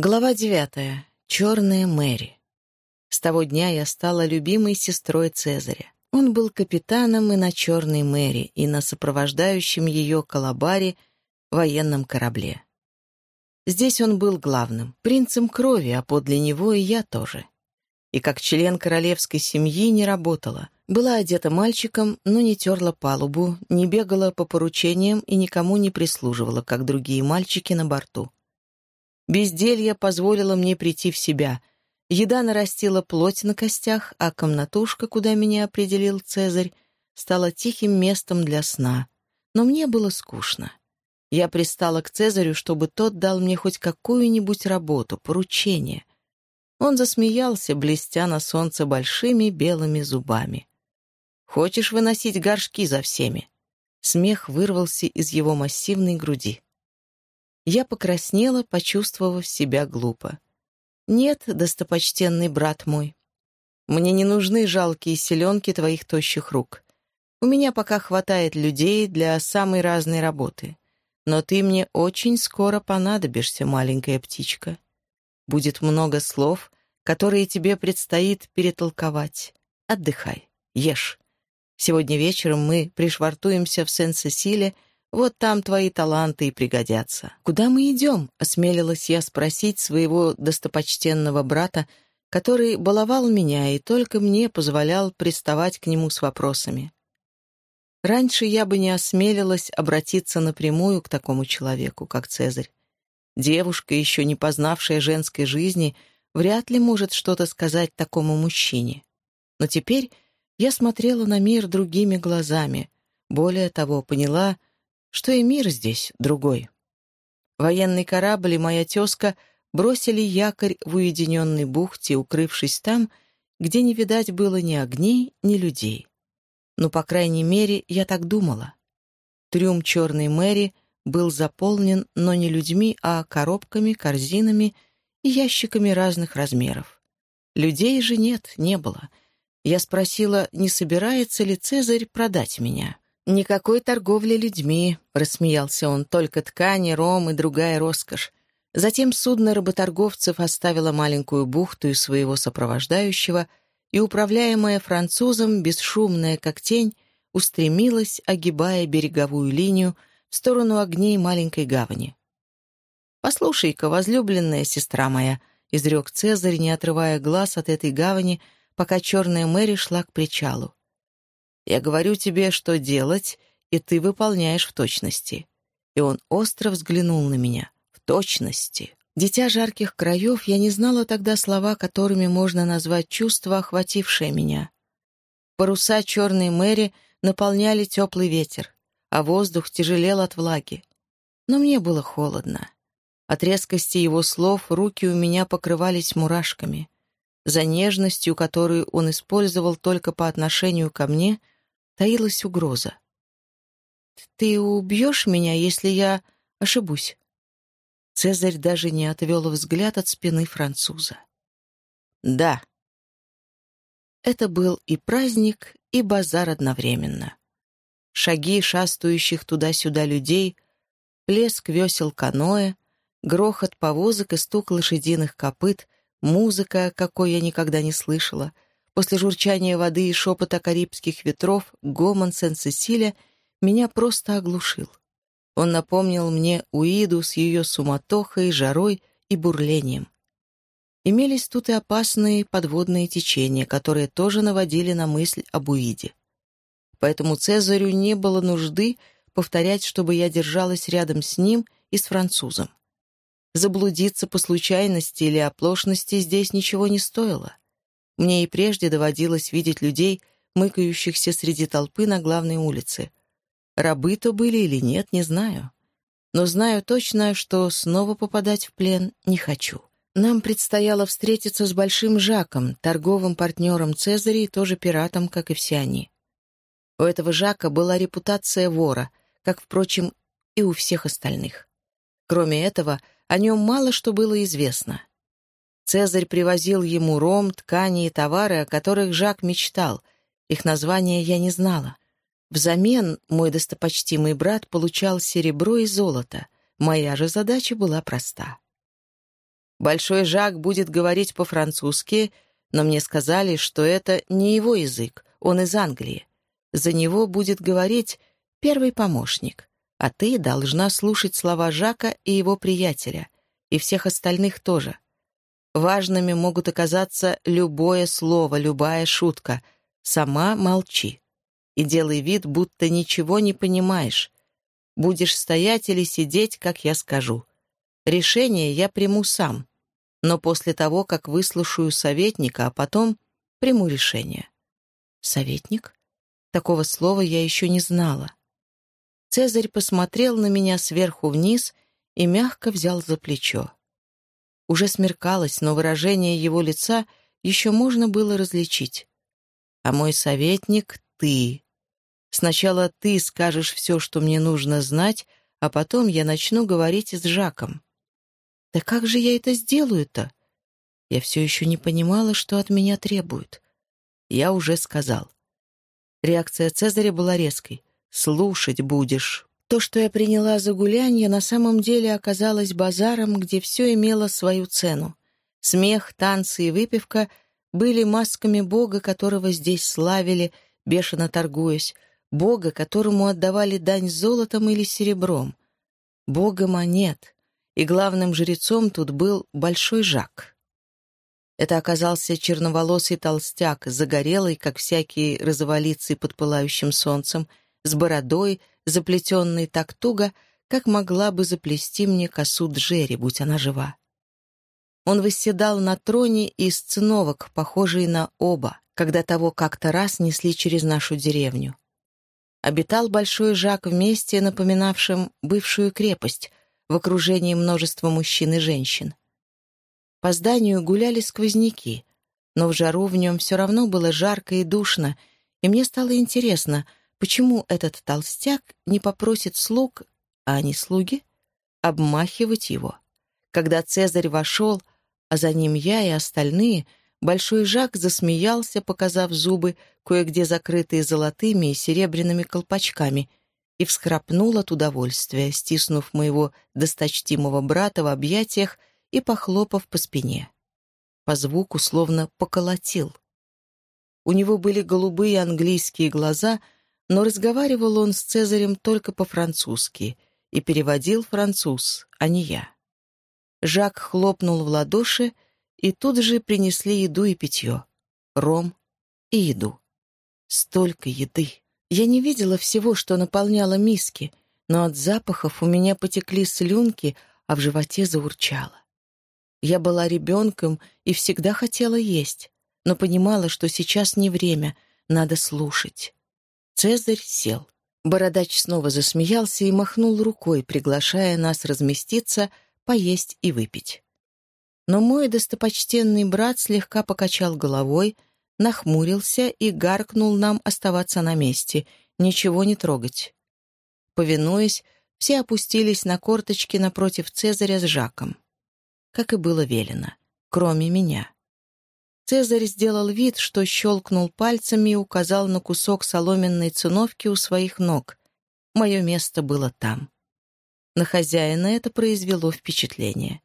Глава девятая. Черная Мэри. С того дня я стала любимой сестрой Цезаря. Он был капитаном и на Черной Мэри, и на сопровождающем ее Калабаре военном корабле. Здесь он был главным, принцем крови, а подле него и я тоже. И как член королевской семьи не работала. Была одета мальчиком, но не терла палубу, не бегала по поручениям и никому не прислуживала, как другие мальчики на борту. Безделье позволило мне прийти в себя. Еда нарастила плоть на костях, а комнатушка, куда меня определил Цезарь, стала тихим местом для сна. Но мне было скучно. Я пристала к Цезарю, чтобы тот дал мне хоть какую-нибудь работу, поручение. Он засмеялся, блестя на солнце большими белыми зубами. «Хочешь выносить горшки за всеми?» Смех вырвался из его массивной груди. Я покраснела, почувствовав себя глупо. «Нет, достопочтенный брат мой, мне не нужны жалкие селенки твоих тощих рук. У меня пока хватает людей для самой разной работы. Но ты мне очень скоро понадобишься, маленькая птичка. Будет много слов, которые тебе предстоит перетолковать. Отдыхай, ешь. Сегодня вечером мы пришвартуемся в Сен-Сесиле — вот там твои таланты и пригодятся. Куда мы идем?» — осмелилась я спросить своего достопочтенного брата, который баловал меня и только мне позволял приставать к нему с вопросами. Раньше я бы не осмелилась обратиться напрямую к такому человеку, как Цезарь. Девушка, еще не познавшая женской жизни, вряд ли может что-то сказать такому мужчине. Но теперь я смотрела на мир другими глазами, более того, поняла — что и мир здесь другой. Военный корабль и моя тезка бросили якорь в уединенной бухте, укрывшись там, где не видать было ни огней, ни людей. Ну, по крайней мере, я так думала. Трюм черной Мэри был заполнен, но не людьми, а коробками, корзинами и ящиками разных размеров. Людей же нет, не было. Я спросила, не собирается ли Цезарь продать меня. «Никакой торговли людьми», — рассмеялся он, — «только ткани, ром и другая роскошь». Затем судно работорговцев оставило маленькую бухту и своего сопровождающего, и, управляемая французом, бесшумная, как тень, устремилась, огибая береговую линию, в сторону огней маленькой гавани. «Послушай-ка, возлюбленная сестра моя», — изрек Цезарь, не отрывая глаз от этой гавани, пока черная Мэри шла к причалу. Я говорю тебе, что делать, и ты выполняешь в точности». И он остро взглянул на меня. «В точности». Дитя жарких краев, я не знала тогда слова, которыми можно назвать чувство, охватившее меня. Паруса черной Мэри наполняли теплый ветер, а воздух тяжелел от влаги. Но мне было холодно. От резкости его слов руки у меня покрывались мурашками. За нежностью, которую он использовал только по отношению ко мне, таилась угроза. «Ты убьешь меня, если я ошибусь?» Цезарь даже не отвел взгляд от спины француза. «Да». Это был и праздник, и базар одновременно. Шаги шастающих туда-сюда людей, плеск весел каноэ, грохот повозок и стук лошадиных копыт, музыка, какой я никогда не слышала — После журчания воды и шепота карибских ветров гомон Сен-Сесиля меня просто оглушил. Он напомнил мне Уиду с ее суматохой, жарой и бурлением. Имелись тут и опасные подводные течения, которые тоже наводили на мысль об Уиде. Поэтому Цезарю не было нужды повторять, чтобы я держалась рядом с ним и с французом. Заблудиться по случайности или оплошности здесь ничего не стоило. Мне и прежде доводилось видеть людей, мыкающихся среди толпы на главной улице. Рабы то были или нет, не знаю. Но знаю точно, что снова попадать в плен не хочу. Нам предстояло встретиться с Большим Жаком, торговым партнером Цезаря и тоже пиратом, как и все они. У этого Жака была репутация вора, как, впрочем, и у всех остальных. Кроме этого, о нем мало что было известно. Цезарь привозил ему ром, ткани и товары, о которых Жак мечтал. Их названия я не знала. Взамен мой достопочтимый брат получал серебро и золото. Моя же задача была проста. Большой Жак будет говорить по-французски, но мне сказали, что это не его язык, он из Англии. За него будет говорить первый помощник, а ты должна слушать слова Жака и его приятеля, и всех остальных тоже. Важными могут оказаться любое слово, любая шутка. Сама молчи. И делай вид, будто ничего не понимаешь. Будешь стоять или сидеть, как я скажу. Решение я приму сам, но после того, как выслушаю советника, а потом приму решение. Советник? Такого слова я еще не знала. Цезарь посмотрел на меня сверху вниз и мягко взял за плечо. Уже смеркалось, но выражение его лица еще можно было различить. «А мой советник — ты. Сначала ты скажешь все, что мне нужно знать, а потом я начну говорить с Жаком». «Да как же я это сделаю-то?» Я все еще не понимала, что от меня требуют. Я уже сказал. Реакция Цезаря была резкой. «Слушать будешь». То, что я приняла за гулянье, на самом деле оказалось базаром, где все имело свою цену. Смех, танцы и выпивка были масками Бога, которого здесь славили, бешено торгуясь, Бога, которому отдавали дань золотом или серебром. Бога монет. И главным жрецом тут был Большой Жак. Это оказался черноволосый толстяк, загорелый, как всякие розоволицы под пылающим солнцем, с бородой, заплетенной так туго, как могла бы заплести мне косу Джерри, будь она жива. Он восседал на троне из циновок, похожий на оба, когда того как-то раз несли через нашу деревню. Обитал большой Жак вместе, напоминавшим бывшую крепость, в окружении множества мужчин и женщин. По зданию гуляли сквозняки, но в жару в нем все равно было жарко и душно, и мне стало интересно, почему этот толстяк не попросит слуг, а они слуги, обмахивать его. Когда Цезарь вошел, а за ним я и остальные, Большой Жак засмеялся, показав зубы, кое-где закрытые золотыми и серебряными колпачками, и всхрапнул от удовольствия, стиснув моего досточтимого брата в объятиях и похлопав по спине. По звуку словно поколотил. У него были голубые английские глаза, но разговаривал он с Цезарем только по-французски и переводил француз, а не я. Жак хлопнул в ладоши, и тут же принесли еду и питье, ром и еду. Столько еды. Я не видела всего, что наполняло миски, но от запахов у меня потекли слюнки, а в животе заурчало. Я была ребенком и всегда хотела есть, но понимала, что сейчас не время, надо слушать. Цезарь сел. Бородач снова засмеялся и махнул рукой, приглашая нас разместиться, поесть и выпить. Но мой достопочтенный брат слегка покачал головой, нахмурился и гаркнул нам оставаться на месте, ничего не трогать. Повинуясь, все опустились на корточки напротив Цезаря с Жаком как и было велено, кроме меня. Цезарь сделал вид, что щелкнул пальцами и указал на кусок соломенной циновки у своих ног. Мое место было там. На хозяина это произвело впечатление.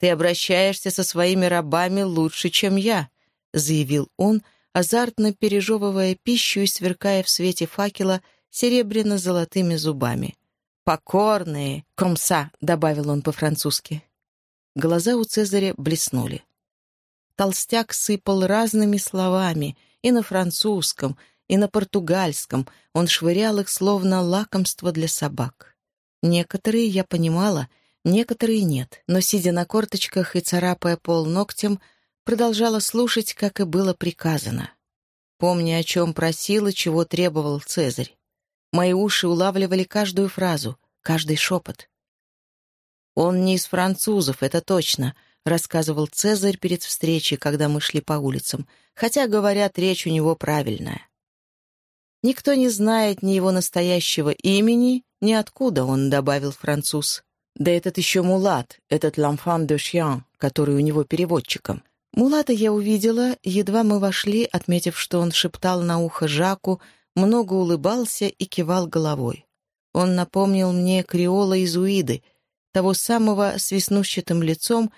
«Ты обращаешься со своими рабами лучше, чем я», — заявил он, азартно пережевывая пищу и сверкая в свете факела серебряно-золотыми зубами. «Покорные, комса», — добавил он по-французски. Глаза у Цезаря блеснули. Толстяк сыпал разными словами, и на французском, и на португальском. Он швырял их, словно лакомство для собак. Некоторые я понимала, некоторые нет, но, сидя на корточках и царапая пол ногтем, продолжала слушать, как и было приказано. Помня, о чем просил и чего требовал Цезарь. Мои уши улавливали каждую фразу, каждый шепот. «Он не из французов, это точно», — рассказывал Цезарь перед встречей, когда мы шли по улицам, хотя, говорят, речь у него правильная. «Никто не знает ни его настоящего имени, ни откуда он», — добавил француз. «Да этот еще мулат, этот l'enfant de chien, который у него переводчиком». Мулата я увидела, едва мы вошли, отметив, что он шептал на ухо Жаку, много улыбался и кивал головой. Он напомнил мне креола из Уиды — того самого с веснущатым лицом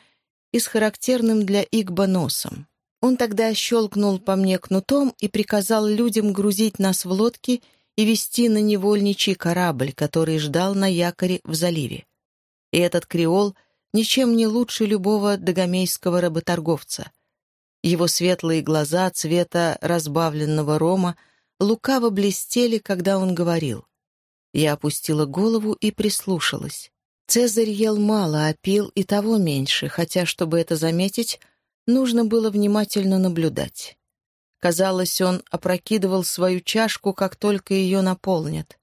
и с характерным для Игба носом. Он тогда щелкнул по мне кнутом и приказал людям грузить нас в лодки и вести на невольничий корабль, который ждал на якоре в заливе. И этот креол ничем не лучше любого догомейского работорговца. Его светлые глаза цвета разбавленного рома лукаво блестели, когда он говорил. Я опустила голову и прислушалась. Цезарь ел мало, а пил и того меньше, хотя, чтобы это заметить, нужно было внимательно наблюдать. Казалось, он опрокидывал свою чашку, как только ее наполнят.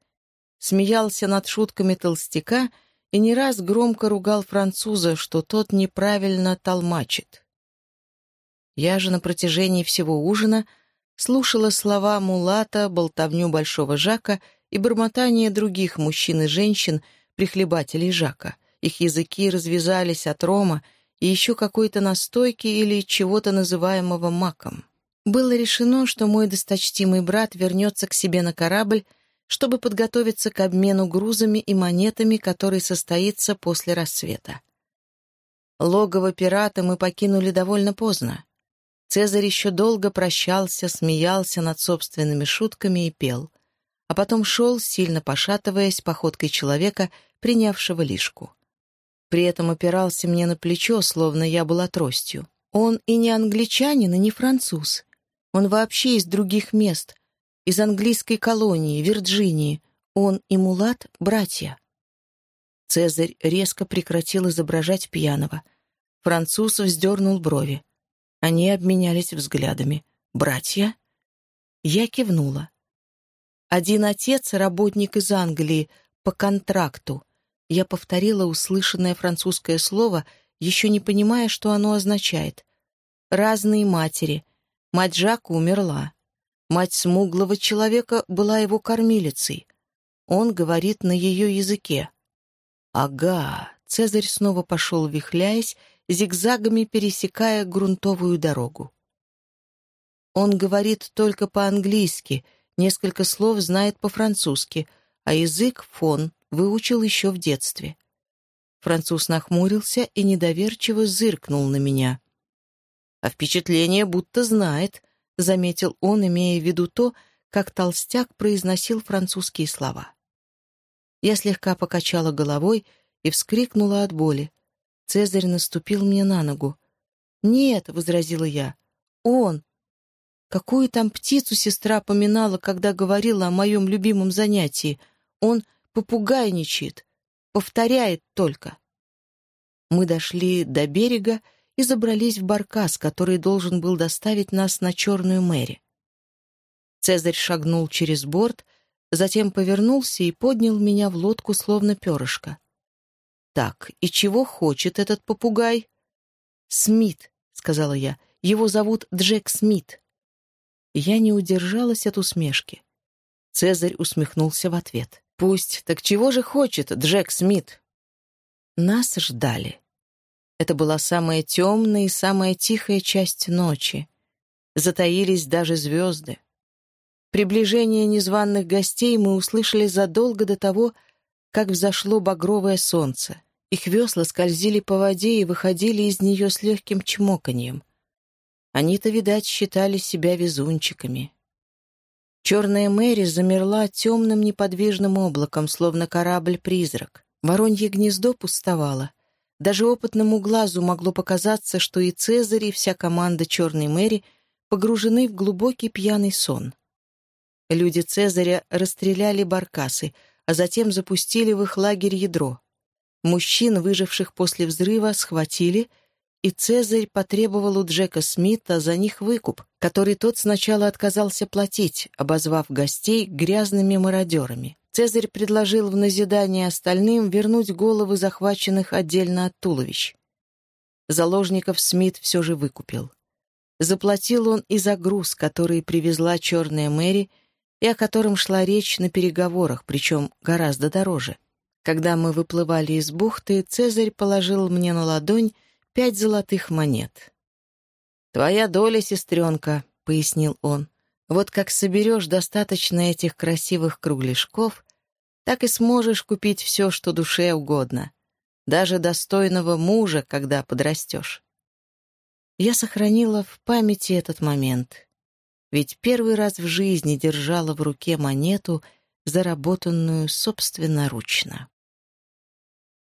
Смеялся над шутками толстяка и не раз громко ругал француза, что тот неправильно толмачит. Я же на протяжении всего ужина слушала слова Мулата, болтовню Большого Жака и бормотание других мужчин и женщин, прихлебателей Жака. Их языки развязались от рома и еще какой-то настойки или чего-то называемого маком. Было решено, что мой досточтимый брат вернется к себе на корабль, чтобы подготовиться к обмену грузами и монетами, который состоится после рассвета. Логово пирата мы покинули довольно поздно. Цезарь еще долго прощался, смеялся над собственными шутками и пел, а потом шел, сильно пошатываясь походкой человека, принявшего лишку. При этом опирался мне на плечо, словно я была тростью. Он и не англичанин, и не француз. Он вообще из других мест, из английской колонии, Вирджинии. Он и Мулат — братья. Цезарь резко прекратил изображать пьяного. Француз вздернул брови. Они обменялись взглядами. «Братья?» Я кивнула. «Один отец — работник из Англии, по контракту». Я повторила услышанное французское слово, еще не понимая, что оно означает. «Разные матери. Мать Жака умерла. Мать смуглого человека была его кормилицей. Он говорит на ее языке. Ага, Цезарь снова пошел, вихляясь, зигзагами пересекая грунтовую дорогу. Он говорит только по-английски, несколько слов знает по-французски, а язык фон выучил еще в детстве. Француз нахмурился и недоверчиво зыркнул на меня а впечатление будто знает», — заметил он, имея в виду то, как толстяк произносил французские слова. Я слегка покачала головой и вскрикнула от боли. Цезарь наступил мне на ногу. «Нет», — возразила я, — «он». Какую там птицу сестра поминала, когда говорила о моем любимом занятии? Он попугайничает, повторяет только. Мы дошли до берега, и забрались в баркас, который должен был доставить нас на Черную Мэри. Цезарь шагнул через борт, затем повернулся и поднял меня в лодку, словно перышко. «Так, и чего хочет этот попугай?» «Смит», — сказала я. «Его зовут Джек Смит». Я не удержалась от усмешки. Цезарь усмехнулся в ответ. «Пусть. Так чего же хочет Джек Смит?» Нас ждали. Это была самая темная и самая тихая часть ночи. Затаились даже звезды. Приближение незваных гостей мы услышали задолго до того, как взошло багровое солнце. Их весла скользили по воде и выходили из нее с легким чмоканьем. Они-то, видать, считали себя везунчиками. Черная Мэри замерла темным неподвижным облаком, словно корабль-призрак. Воронье гнездо пустовало. Даже опытному глазу могло показаться, что и Цезарь, и вся команда Черной Мэри погружены в глубокий пьяный сон. Люди Цезаря расстреляли баркасы, а затем запустили в их лагерь ядро. Мужчин, выживших после взрыва, схватили, и Цезарь потребовал у Джека Смита за них выкуп, который тот сначала отказался платить, обозвав гостей грязными мародерами. Цезарь предложил в назидание остальным вернуть головы захваченных отдельно от туловищ. Заложников Смит все же выкупил. Заплатил он и за груз, который привезла черная Мэри, и о котором шла речь на переговорах, причем гораздо дороже. Когда мы выплывали из бухты, Цезарь положил мне на ладонь пять золотых монет. «Твоя доля, сестренка», — пояснил он. «Вот как соберешь достаточно этих красивых кругляшков, так и сможешь купить все, что душе угодно, даже достойного мужа, когда подрастешь». Я сохранила в памяти этот момент, ведь первый раз в жизни держала в руке монету, заработанную собственноручно.